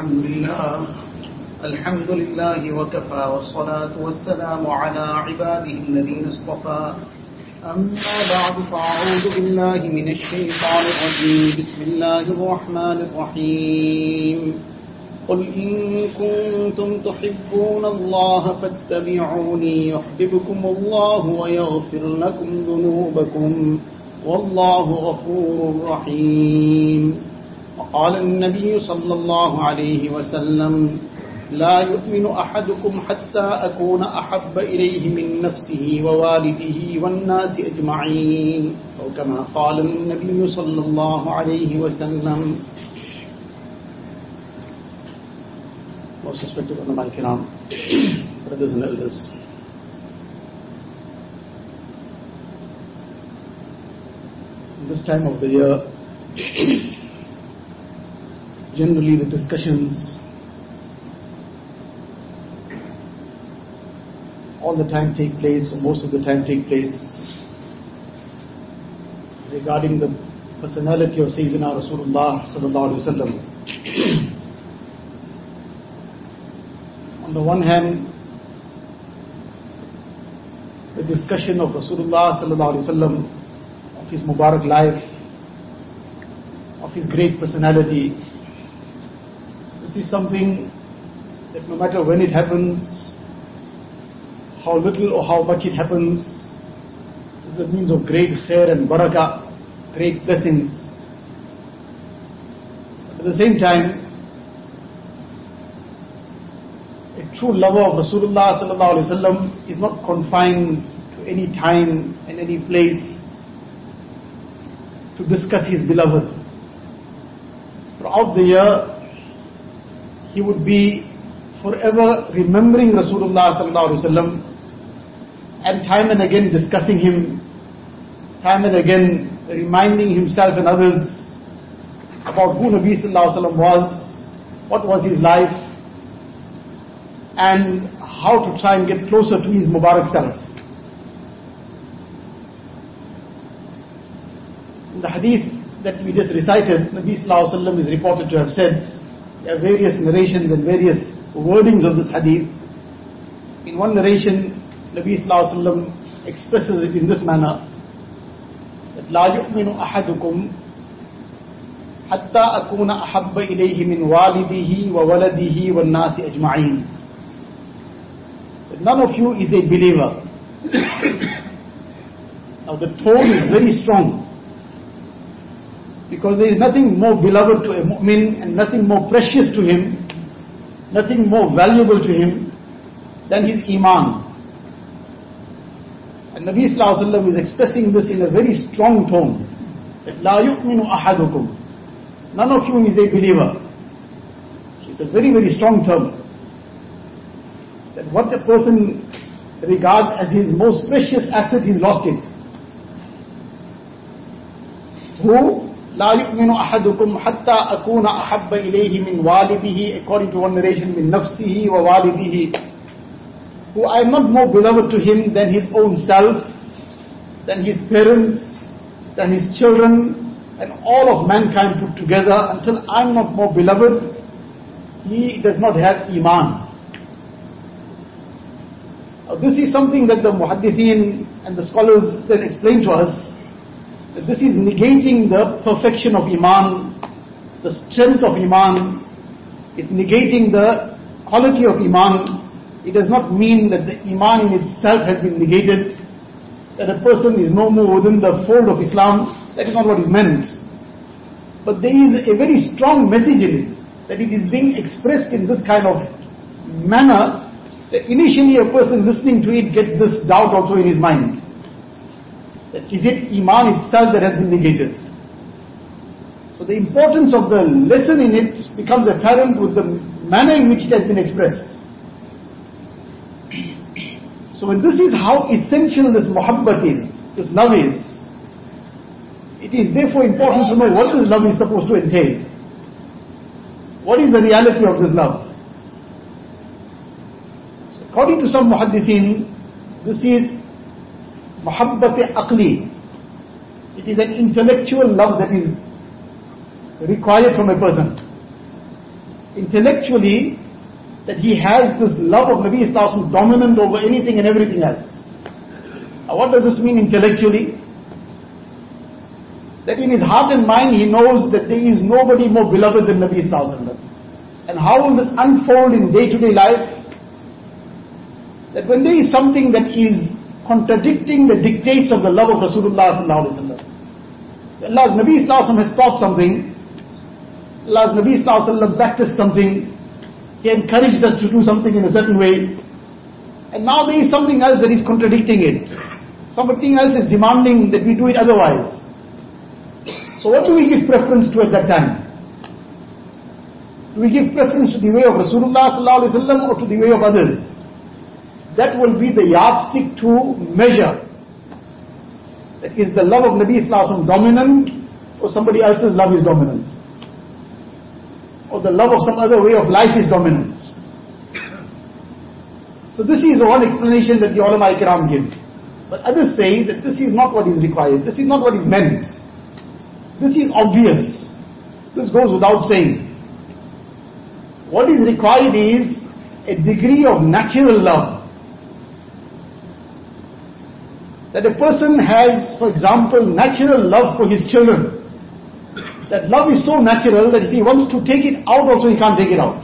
الحمد لله الحمد لله وكفى والصلاة والسلام على عباده الذين اصطفى. أما بعد فأعوذ بالله من الشيطان الرجيم. بسم الله الرحمن الرحيم. قل إن كنتم تحبون الله فاتبعوني يحببكم الله ويغفر لكم ذنوبكم. والله غفور رحيم. وقال النبي صلى الله عليه وسلم لا يؤمن أحدكم حتى أكون أحب إليه من نفسه ووالده والناس أجمعين أو كما قال النبي صلى الله عليه وسلم brothers and elders. This time of the year, generally the discussions all the time take place, or most of the time take place, regarding the personality of Sayyidina Rasulullah sallallahu alaihi wasallam. On the one hand, the discussion of Rasulullah sallallahu alaihi wasallam, of his Mubarak life, of his great personality. This is something that no matter when it happens, how little or how much it happens, is a means of great khair and barakah, great blessings. But at the same time, a true lover of Rasulullah sallallahu alaihi wasallam is not confined to any time and any place to discuss his beloved. Throughout the year, he would be forever remembering Rasulullah and time and again discussing him, time and again reminding himself and others about who Nabi sallallahu was, what was his life, and how to try and get closer to his Mubarak self. In the hadith that we just recited, Nabi sallallahu alaihi wasallam is reported to have said, various narrations and various wordings of this hadith. In one narration, Nabi sallallahu alaihi wasallam expresses it in this manner, that لا يؤمن أحدكم حتى أكون أحب إليه من والده وولده والناس أجمعين. That none of you is a believer. now the tone is very strong. Because there is nothing more beloved to a mu'min and nothing more precious to him, nothing more valuable to him than his iman. And Nabi Sallallahu Alaihi Wasallam is expressing this in a very strong tone. That la yu'minu ahadukum. None of you is a believer. It's a very, very strong term. That what the person regards as his most precious asset, he's lost it. Who لا يؤمن أحدكم حتى أكون أحب إليه من والده، according to one narration, من نفسه ووالده. Who I am not more beloved to him than his own self, than his parents, than his children, and all of mankind put together, until I am not more beloved, he does not have iman. Now, this is something that the muhaddithin and the scholars then explain to us this is negating the perfection of iman, the strength of iman, it's negating the quality of iman, it does not mean that the iman in itself has been negated, that a person is no more within the fold of Islam. That is not what is meant. But there is a very strong message in it, that it is being expressed in this kind of manner, that initially a person listening to it gets this doubt also in his mind. That is it iman itself that has been negated? So the importance of the lesson in it becomes apparent with the manner in which it has been expressed. So when this is how essential this muhabbat is, this love is, it is therefore important to know what this love is supposed to entail. What is the reality of this love? So according to some muhaddithin, this is muhabbat aqli. It is an intellectual love that is required from a person. intellectually that he has this love of Nabi Islam dominant over anything and everything else. Now what does this mean intellectually? That in his heart and mind he knows that there is nobody more beloved than Nabi Islam. And how will this unfold in day-to-day life? That when there is something that is contradicting the dictates of the love of Rasulullah sallallahu alaihi wasallam. Allah's Nabi sallallahu has taught something. Allah's Nabi sallallahu practiced something. He encouraged us to do something in a certain way. And now there is something else that is contradicting it. Something else is demanding that we do it otherwise. So what do we give preference to at that time? Do we give preference to the way of Rasulullah sallallahu alaihi wasallam or to the way of others? That will be the yardstick to measure. That is the love of Nabi Islam dominant or somebody else's love is dominant? Or the love of some other way of life is dominant? So this is one explanation that the ulama ikram give. But others say that this is not what is required. This is not what is meant. This is obvious. This goes without saying. What is required is a degree of natural love. That a person has, for example, natural love for his children. That love is so natural that if he wants to take it out also he can't take it out.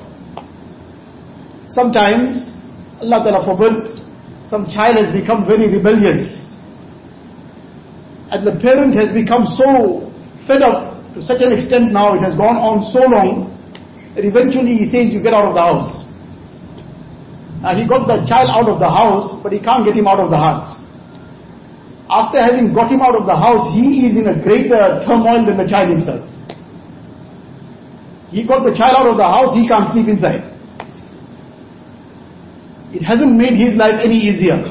Sometimes, Allah Ta'ala forbid, some child has become very rebellious. And the parent has become so fed up to such an extent now, it has gone on so long, that eventually he says, you get out of the house. Now he got the child out of the house, but he can't get him out of the heart after having got him out of the house, he is in a greater turmoil than the child himself. He got the child out of the house, he can't sleep inside. It hasn't made his life any easier.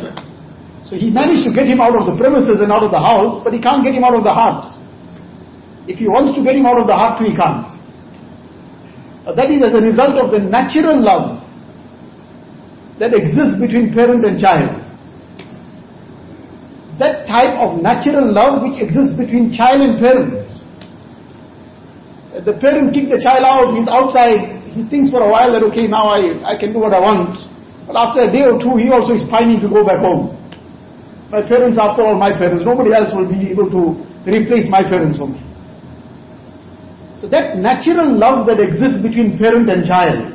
So he managed to get him out of the premises and out of the house, but he can't get him out of the heart. If he wants to get him out of the heart, he can't. But that is as a result of the natural love that exists between parent and child that type of natural love which exists between child and parents. The parent kicked the child out, he's outside, he thinks for a while that okay now I, I can do what I want. But after a day or two he also is pining to go back home. My parents after all my parents, nobody else will be able to replace my parents for me. So that natural love that exists between parent and child,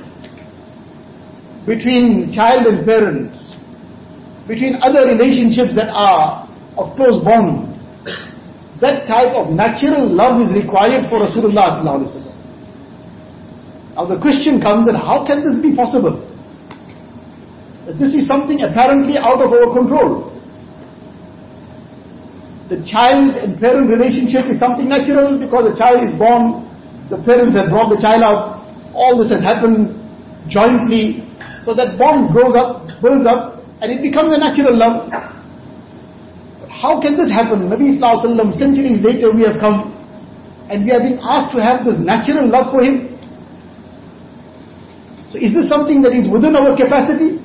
between child and parents, between other relationships that are of close bond. That type of natural love is required for Rasulullah Now the question comes that how can this be possible? That this is something apparently out of our control. The child and parent relationship is something natural because the child is born, the parents have brought the child out, all this has happened jointly, so that bond grows up, builds up, and it becomes a natural love. How can this happen? Nabi Sallallahu centuries later we have come and we are being asked to have this natural love for him. So is this something that is within our capacity?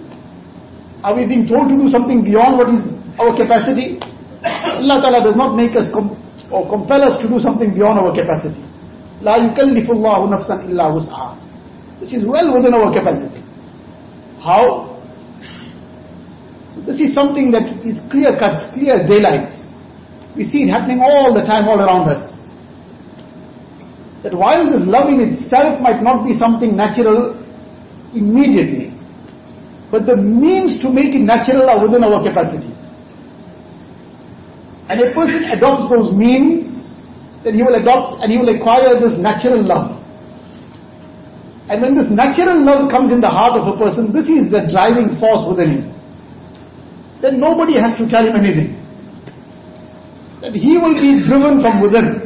Are we being told to do something beyond what is our capacity? Allah Ta'ala does not make us com or compel us to do something beyond our capacity. لا يكلف الله نفسا إلا وسعها. This is well within our capacity. How? This is something that is clear cut, clear as daylight. We see it happening all the time, all around us. That while this love in itself might not be something natural immediately, but the means to make it natural are within our capacity. And a person adopts those means, then he will adopt and he will acquire this natural love. And when this natural love comes in the heart of a person, this is the driving force within him then nobody has to tell him anything. That he will be driven from within.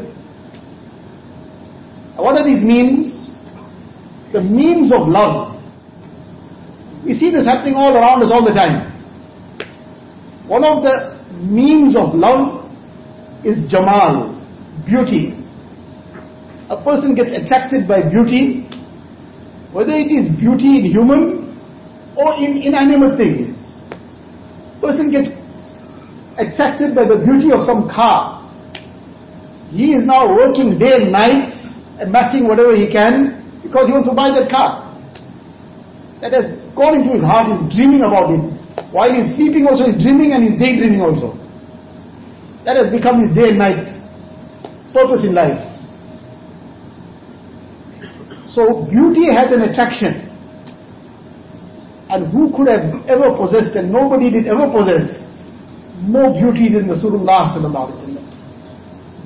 What are these means? The means of love. We see this happening all around us all the time. One of the means of love is Jamal, beauty. A person gets attracted by beauty, whether it is beauty in human or in inanimate things. Person gets attracted by the beauty of some car. He is now working day and night, amassing whatever he can, because he wants to buy that car. that has gone into his heart, he's dreaming about it. While he's sleeping also, he's dreaming and he's daydreaming also. That has become his day and night purpose in life. So beauty has an attraction. And who could have ever possessed, and nobody did ever possess, more beauty than Rasulullah sallallahu alaihi wasallam.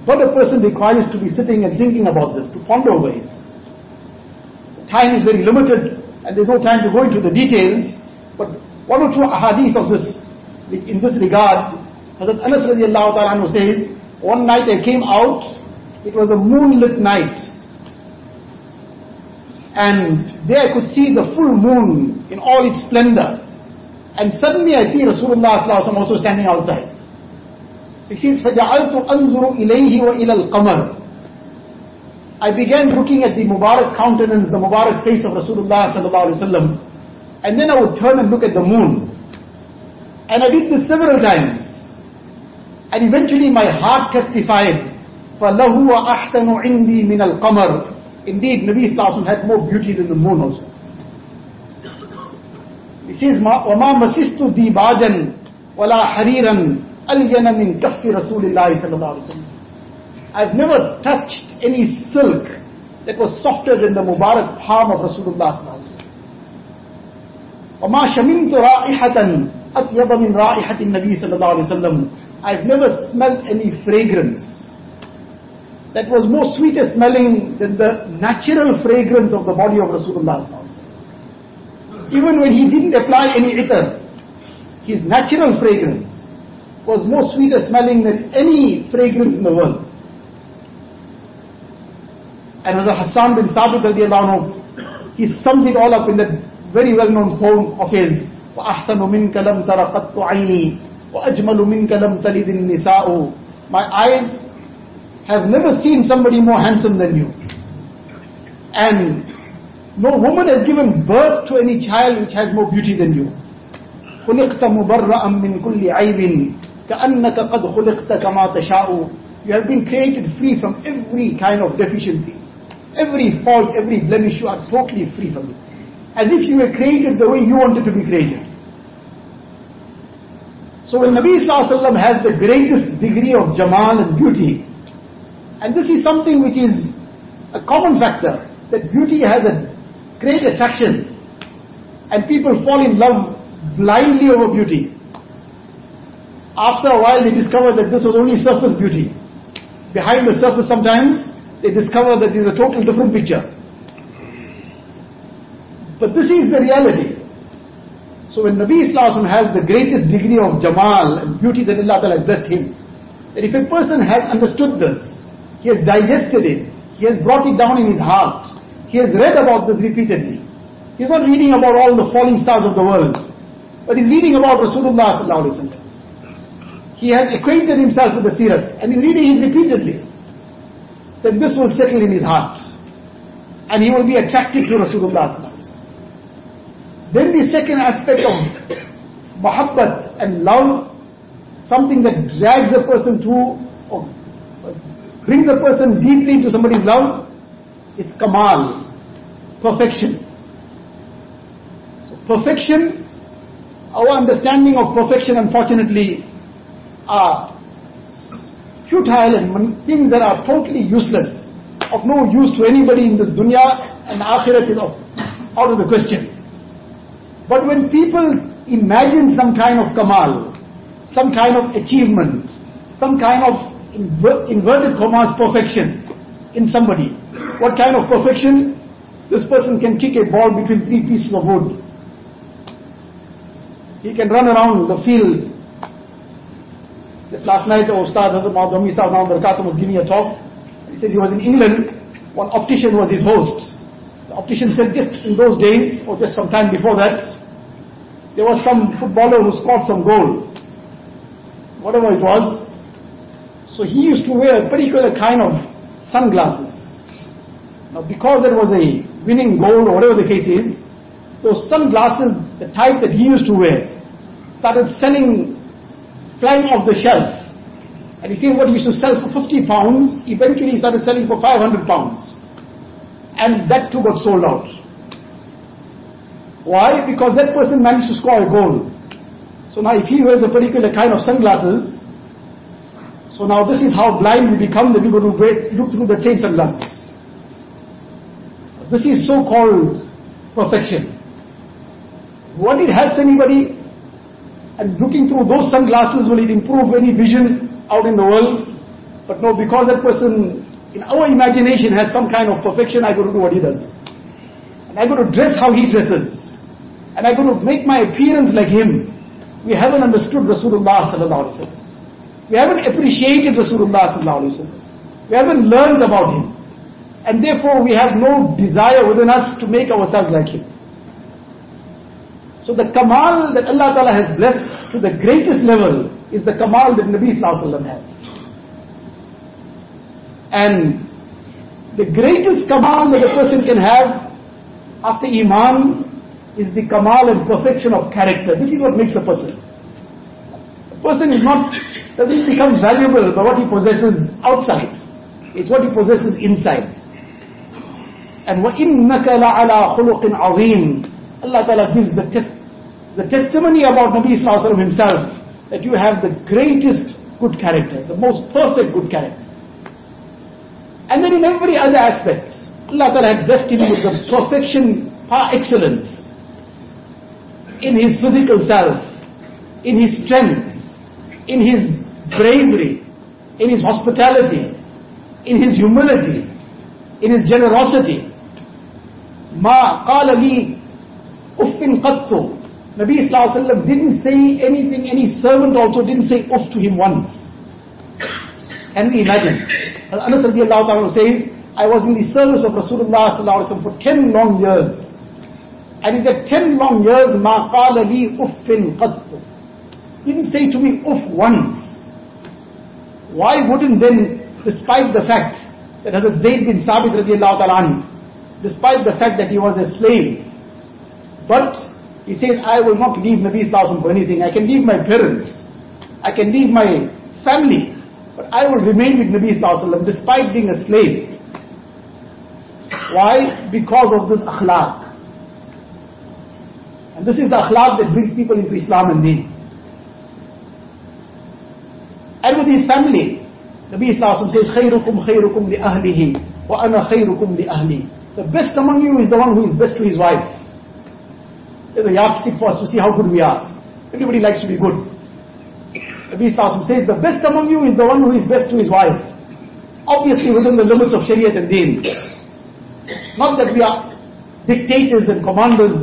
But a person requires to be sitting and thinking about this, to ponder over it. Time is very limited, and there's no time to go into the details, but one or two ahadith of this, in this regard, Hazrat Anas radiallahu ta'ala says, one night I came out, it was a moonlit night, and there I could see the full moon in all its splendor. And suddenly I see Rasulullah also standing outside. He says, فَجَعَلْتُ أَنظُرُ إِلَيْهِ وَإِلَى الْقَمَرِ I began looking at the Mubarak countenance, the Mubarak face of Rasulullah sallallahu alaihi wasallam. And then I would turn and look at the moon. And I did this several times. And eventually my heart testified, فَلَهُ وَأَحْسَنُ عِنْدِي مِنَ الْقَمَرِ Indeed, Nabi Sallallahu had more beauty than the moon also. He says, وَمَا مَسِسْتُ دِيبَاجًا وَلَا حَرِيرًا أَلْيَنَ مِنْ كَفِّ رَسُولِ اللَّهِ صلى الله عليه وسلم. I've never touched any silk that was softer than the Mubarak palm of Rasulullah sallallahu alaihi wasallam. وَمَا شَمِنْتُ رَائِحَةً أَطْيَبَ مِنْ رَائِحَةِ النَّبِي صلى الله عليه وسلم. I've never smelt any fragrance that was more sweeter smelling than the natural fragrance of the body of Rasulullah Even when he didn't apply any itar, his natural fragrance was more sweeter smelling than any fragrance in the world. And as Hassan bin Sabit radiallahu anhu, he sums it all up in that very well-known poem of his, وَأَحْسَنُ مِنْكَ لَمْ تَرَقَتُّ عَيْنِي وَأَجْمَلُ مِنْكَ لَمْ تَلِدِ النِّسَاءُ My eyes have never seen somebody more handsome than you. And no woman has given birth to any child which has more beauty than you. خلقت مبرأ من كل عيب كأنك قد خلقت كما تشاء You have been created free from every kind of deficiency. Every fault, every blemish, you are totally free from it. As if you were created the way you wanted to be created. So when Nabi Sallallahu Alaihi has the greatest degree of Jamal and beauty, and this is something which is a common factor, that beauty has a great attraction. And people fall in love blindly over beauty. After a while they discover that this was only surface beauty. Behind the surface sometimes, they discover that there is a total different picture. But this is the reality. So when Nabi Islam has the greatest degree of Jamal and beauty that Allah has blessed him, that if a person has understood this, he has digested it. He has brought it down in his heart. He has read about this repeatedly. He's not reading about all the falling stars of the world, but he's reading about Rasulullah. He has acquainted himself with the Sirat and he's reading it repeatedly. Then this will settle in his heart. And he will be attracted to Rasulullah. Then the second aspect of muhabbat and love, something that drags a person to, or brings a person deeply into somebody's love is kamal, perfection. So perfection, our understanding of perfection unfortunately are futile and things that are totally useless, of no use to anybody in this dunya and akhirat is out of the question. But when people imagine some kind of kamal, some kind of achievement, some kind of inverted commas perfection in somebody. What kind of perfection? This person can kick a ball between three pieces of wood. He can run around the field. Just last night, Ustad Hazrat Mahdami Sahib Barakatum was giving a talk. He says he was in England. One optician was his host. The optician said just in those days, or just some time before that, there was some footballer who scored some goal. Whatever it was, so he used to wear a particular kind of sunglasses. Now because it was a winning goal or whatever the case is, those sunglasses, the type that he used to wear, started selling, flying off the shelf. And he said what he used to sell for 50 pounds, eventually he started selling for 500 pounds. And that too got sold out. Why? Because that person managed to score a goal. So now if he wears a particular kind of sunglasses, so now this is how blind we become that we're going to look through the same sunglasses. This is so-called perfection. What it helps anybody? And looking through those sunglasses, will it improve any vision out in the world? But no, because that person in our imagination has some kind of perfection, I got to do what he does. And I got to dress how he dresses. And I got to make my appearance like him. We haven't understood Rasulullah sallallahu alaihi wasallam. We haven't appreciated Rasulullah. We haven't learned about him. And therefore we have no desire within us to make ourselves like him. So the kamal that Allah Ta'ala has blessed to the greatest level is the kamal that Nabi Sallallahu had. And the greatest kamal that a person can have after Iman is the kamal and perfection of character. This is what makes a person A person is not, doesn't become valuable by what he possesses outside. It's what he possesses inside. And وَإِنَّكَ لَعَلَىٰ خُلُقٍ عَظِيمٍ Allah Ta'ala gives the, test, the testimony about Nabi Sallallahu himself that you have the greatest good character, the most perfect good character. And then in every other aspect, Allah Ta'ala had blessed him with the perfection par excellence in his physical self, in his strength, in his bravery, in his hospitality, in his humility, in his generosity. Ma qala li uffin qattu. Nabi Sallallahu didn't say anything, any servant also didn't say uff to him once. Can we imagine? Anas radiallahu ta'ala says, I was in the service of Rasulullah sallallahu for 10 long years. And in that 10 long years, ma qala li uffin qattu. Didn't say to me uff once. Why wouldn't then, despite the fact that Hazrat Zayd bin Sabit radiallahu ta'ala despite the fact that he was a slave, but he says, I will not leave Nabi Sallallahu for anything. I can leave my parents. I can leave my family. But I will remain with Nabi Sallallahu despite being a slave. Why? Because of this akhlaq. And this is the akhlaq that brings people into Islam and deen. And with his family, Nabi Sallallahu says, خَيْرُكُمْ خَيْرُكُمْ لِأَهْلِهِ وَأَنَا خَيْرُكُمْ لِأَهْلِي The best among you is the one who is best to his wife. There's a yardstick for us to see how good we are. Everybody likes to be good. Nabi Sallallahu says, the best among you is the one who is best to his wife. Obviously within the limits of Shariat and Deen. Not that we are dictators and commanders.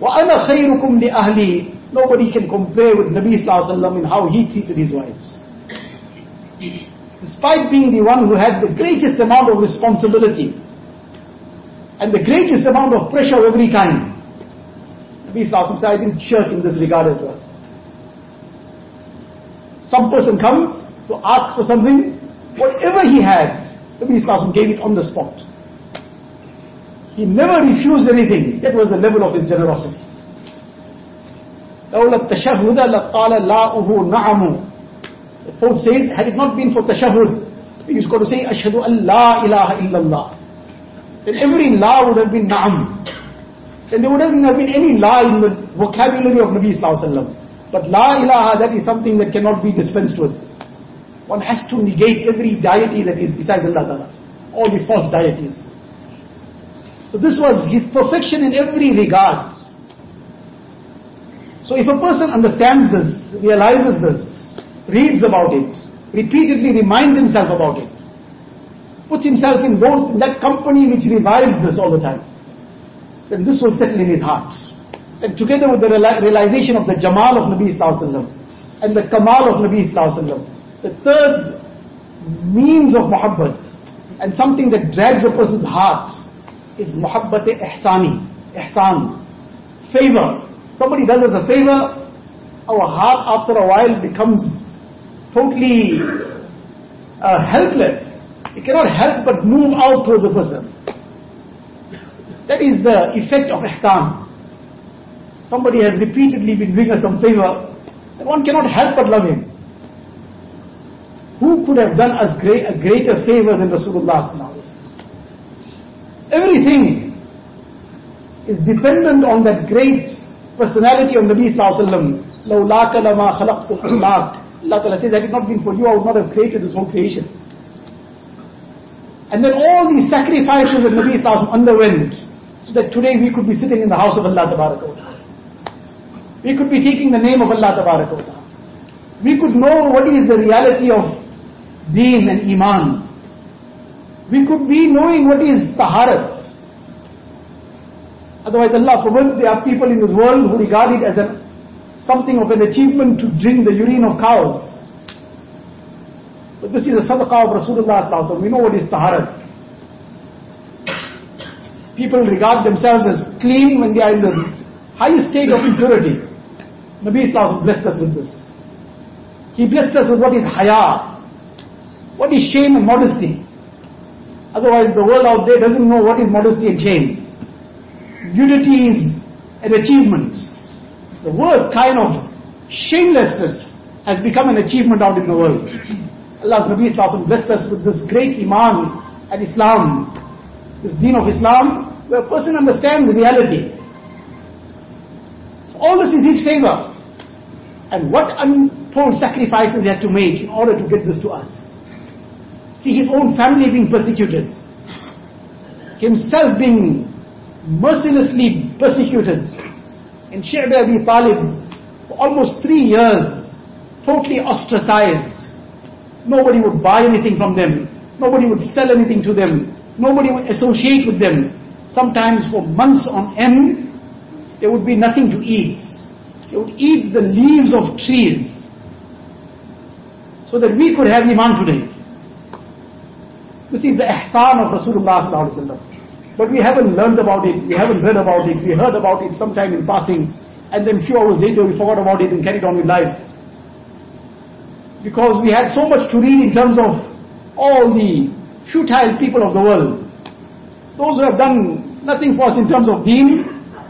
وَأَنَا خَيْرُكُمْ لِأَهْلِي Nobody can compare with Nabi Sallallahu in how he treated his wives. Despite being the one who had the greatest amount of responsibility and the greatest amount of pressure of every kind, Nabi Sallallahu said, I didn't shirk in this regard as well. Some person comes to ask for something, whatever he had, Nabi Islam gave it on the spot. He never refused anything. That was the level of his generosity. لولا التشهد لقال لاؤه نعم The poet says, had it not been for tashahud, we used to say, Ashhadu an la ilaha illallah. Then every la would have been na'am. Then there would have been any la in the vocabulary of Nabi Sallallahu Alaihi Wasallam. But La ilaha, that is something that cannot be dispensed with. One has to negate every deity that is besides Allah Ta'ala. All the false deities. So this was his perfection in every regard. So if a person understands this, realizes this, reads about it, repeatedly reminds himself about it, puts himself in that company which revives this all the time, then this will settle in his heart. And together with the realization of the Jamal of Nabi Sallallahu and the Kamal of Nabi Sallallahu the third means of muhabbat and something that drags a person's heart is muhabbat-e ihsani, ihsan, favor. Somebody does us a favor, our heart after a while becomes totally uh, helpless. It cannot help but move out towards the person. That is the effect of ihsan somebody has repeatedly been doing us some favor, one cannot help but love him. Who could have done us great, a greater favor than Rasulullah Everything is dependent on that great personality of Nabi Sallallahu Alaihi Wasallam. Allah Ta'ala says, had it not been for you, I would not have created this whole creation. And then all these sacrifices that Nabi Sallallahu underwent, so that today we could be sitting in the house of Allah Ta'ala. We could be taking the name of Allah Ta'ala. We could know what is the reality of being and iman. We could be knowing what is taharat, Otherwise Allah forbid, there are people in this world who regard it as a, something of an achievement to drink the urine of cows. But this is a sadaqah of Rasulullah We know what is taharat. People regard themselves as clean when they are in the highest state of impurity. Nabi Sallallahu blessed us with this. He blessed us with what is haya. What is shame and modesty? Otherwise the world out there doesn't know what is modesty and shame. Unity is an achievement. The worst kind of shamelessness has become an achievement out in the world. Allah's Nabi Sallallahu blessed us with this great Iman and Islam, this deen of Islam, where a person understands the reality. So all this is his favor. And what untold sacrifices he had to make in order to get this to us see his own family being persecuted, himself being mercilessly persecuted. In Shi'b Abi Talib, for almost three years, totally ostracized. Nobody would buy anything from them. Nobody would sell anything to them. Nobody would associate with them. Sometimes for months on end, there would be nothing to eat. They would eat the leaves of trees so that we could have Iman today. This is the ihsan of Rasulullah But we haven't learned about it, we haven't read about it, we heard about it sometime in passing, and then a few hours later we forgot about it and carried on with life. Because we had so much to read in terms of all the futile people of the world. Those who have done nothing for us in terms of deen,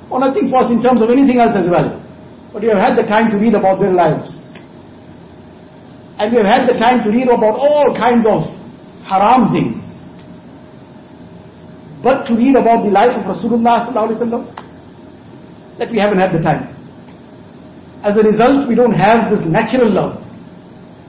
or nothing for us in terms of anything else as well. But we have had the time to read about their lives. And we have had the time to read about all kinds of haram things. But to read about the life of Rasulullah that we haven't had the time. As a result, we don't have this natural love.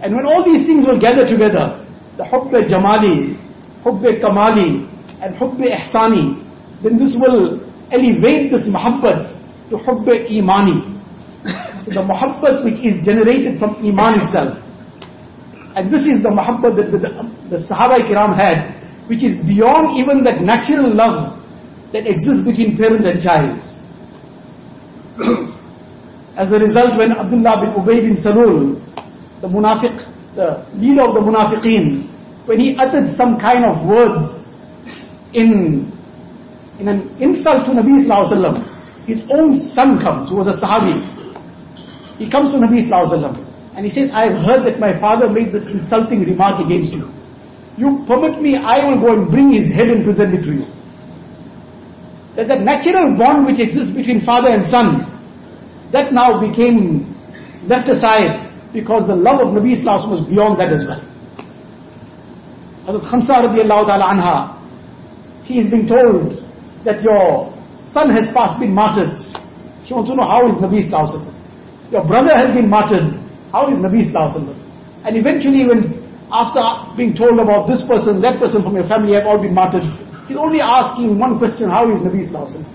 And when all these things will gather together, the hubbe jamali, hubbe kamali, and hubbe ihsani, then this will elevate this muhabbat to hubbe imani. the muhabbat which is generated from iman itself. And this is the muhabbat that the, the, the Sahaba Kiram had, which is beyond even that natural love that exists between parent and child. As a result, when Abdullah bin Ubay bin Salul, the munafiq, the leader of the munafiqeen, when he uttered some kind of words in, in an insult to Nabi Sallallahu Alaihi his own son comes, who was a Sahabi. He comes to Nabi Sallallahu Alaihi. And he says, I have heard that my father made this insulting remark against you. You permit me, I will go and bring his head and present it to you. That the natural bond which exists between father and son, that now became left aside because the love of Nabi Islam was beyond that as well. Hazrat Khansa radiallahu ta'ala anha, she is being told that your son has passed been martyred. She wants to know how is Nabi Islam. Your brother has been martyred. How is Nabi Sallallahu And eventually when, after being told about this person, that person from your family have all been martyred, he's only asking one question, how is Nabi Sallallahu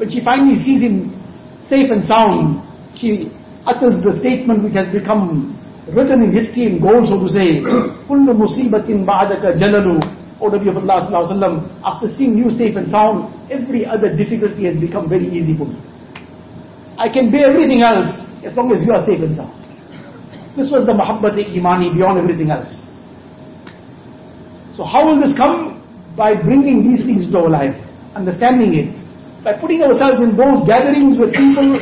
When she finally sees him safe and sound, she utters the statement which has become written in history in gold, so to say, كُلُّ مُصِيبَةٍ بَعْدَكَ جَلَلُ O Nabi of Allah Sallallahu after seeing you safe and sound, every other difficulty has become very easy for me. I can bear everything else as long as you are safe and sound. This was the mahabbat imani beyond everything else. So how will this come? By bringing these things into our life, understanding it, by putting ourselves in those gatherings with people,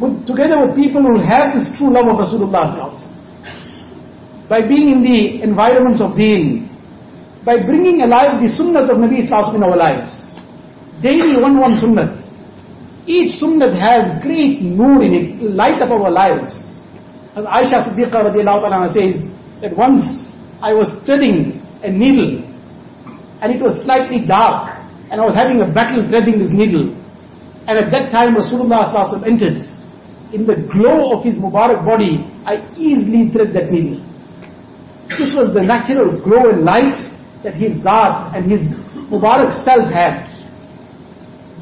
with, together with people who have this true love of Rasulullah by being in the environments of deen, by bringing alive the sunnah of Nabi in our lives. Daily one one sunnah. Each sunnah has great noor in it, light up our lives. As Aisha Siddiqa radiallahu says that once I was threading a needle and it was slightly dark and I was having a battle threading this needle. And at that time Rasulullah sallallahu entered. In the glow of his Mubarak body, I easily thread that needle. This was the natural glow and light that his Zat and his Mubarak self had.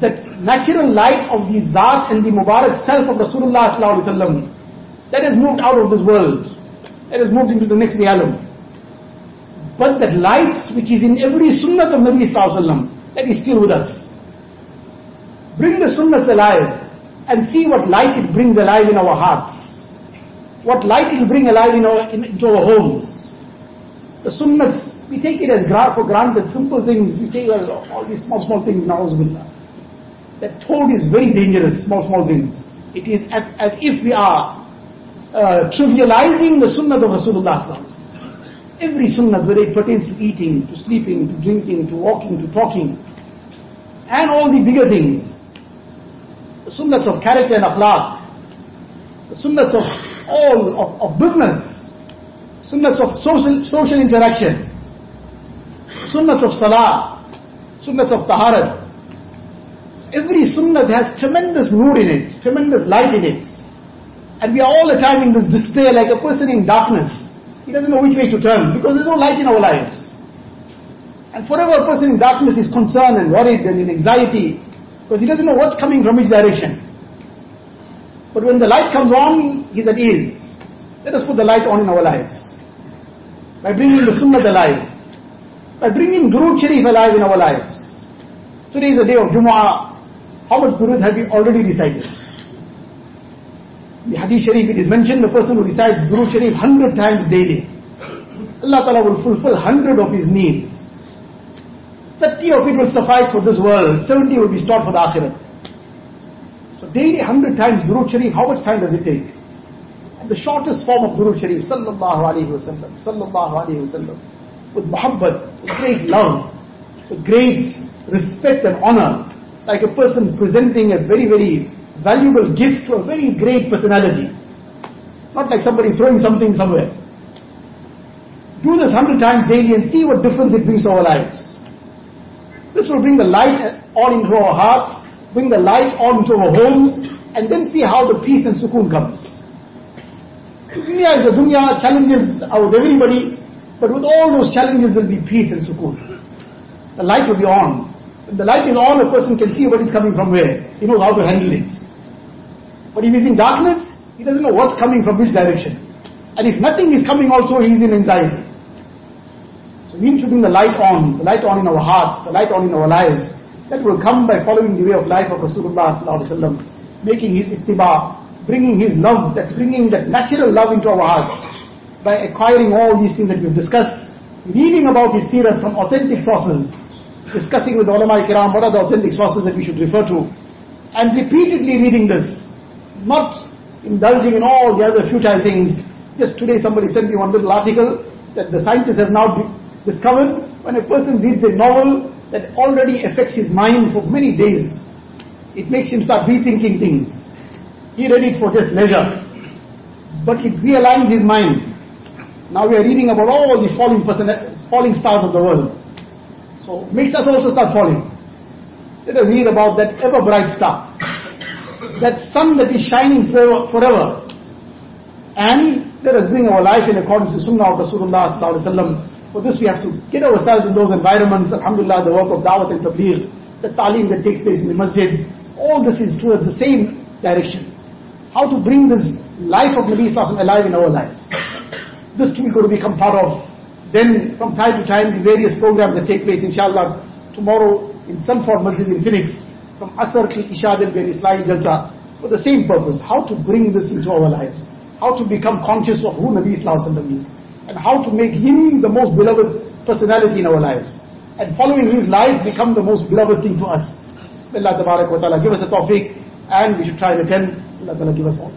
That natural light of the Zat and the Mubarak self of Rasulullah sallallahu that has moved out of this world. That has moved into the next realm. But that light which is in every sunnah of Nabi sallallahu that is still with us. Bring the sunnahs alive and see what light it brings alive in our hearts. What light it will bring alive in our, in, into our homes. The sunnahs, we take it as for granted, simple things. We say, well, all these small, small things, na'uzubillah. That toad is very dangerous, small, small things. It is as, as if we are uh, trivializing the sunnah of Rasulullah Every sunnah, whether it pertains to eating, to sleeping, to drinking, to walking, to talking, and all the bigger things, the sunnahs of character and akhlaq, the sunnahs of all of, of business, sunnahs of social, social interaction, sunnahs of salah, sunnahs of taharat. Every sunnah has tremendous nur in it, tremendous light in it. And we are all the time in this despair like a person in darkness. He doesn't know which way to turn because there's no light in our lives. And forever a person in darkness is concerned and worried and in anxiety because he doesn't know what's coming from which direction. But when the light comes on, he's at ease. Let us put the light on in our lives. By bringing the Sunnah alive. By bringing Durood Sharif alive in our lives. Today is the day of Jumu'ah. How much Durood have we already recited? The Hadith Sharif it is mentioned the person who recites Durood Sharif hundred times daily. Allah Ta'ala will fulfill hundred of his needs. 30 of it will suffice for this world, 70 will be stored for the akhirat. So daily 100 times Durood Sharif, how much time does it take? And the shortest form of Durood Sharif, sallallahu alayhi wasallam, sallallahu alayhi wasallam, with muhabbat, with great love, with great respect and honor, like a person presenting a very, very valuable gift to a very great personality. Not like somebody throwing something somewhere. Do this hundred times daily and see what difference it brings to our lives. This will bring the light on into our hearts, bring the light on into our homes, and then see how the peace and sukoon comes. Dunya is a dunya, challenges are with everybody, but with all those challenges there will be peace and sukoon. The light will be on. The light is on, a person can see what is coming from where. He knows how to handle it. But if he's in darkness, he doesn't know what's coming from which direction. And if nothing is coming also, he's in anxiety. So we need to bring the light on, the light on in our hearts, the light on in our lives. That will come by following the way of life of Rasulullah making his ittiba, bringing his love, that bringing that natural love into our hearts, by acquiring all these things that we've discussed, reading about his seerah from authentic sources, discussing with ulama kiram what are the authentic sources that we should refer to, and repeatedly reading this, not indulging in all the other futile things. Just today somebody sent me one little article that the scientists have now discovered when a person reads a novel that already affects his mind for many days. It makes him start rethinking things. He read it for just leisure. But it realigns his mind. Now we are reading about all the falling, person, falling stars of the world. So makes us also start falling. Let us read about that ever bright star. That sun that is shining forever. forever. And let us bring our life in accordance with Sunnah of Rasulullah for this we have to get ourselves in those environments, alhamdulillah, the work of da'wat and tabligh, the talim that takes place in the masjid, all this is towards the same direction. How to bring this life of Nabi Sallallahu alive in our lives. This too we're going to become part of. Then from time to time the various programs that take place inshallah tomorrow in Sunford Masjid in Phoenix from Asr to Isha there will be Jalsa for the same purpose. How to bring this into our lives. How to become conscious of who Nabi Sallallahu is and how to make him the most beloved personality in our lives. And following his life become the most beloved thing to us. Allah Ta'ala give us a tawfiq and we should try and attend. Allah Ta'ala give us all.